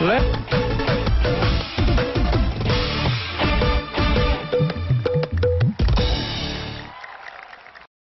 Let's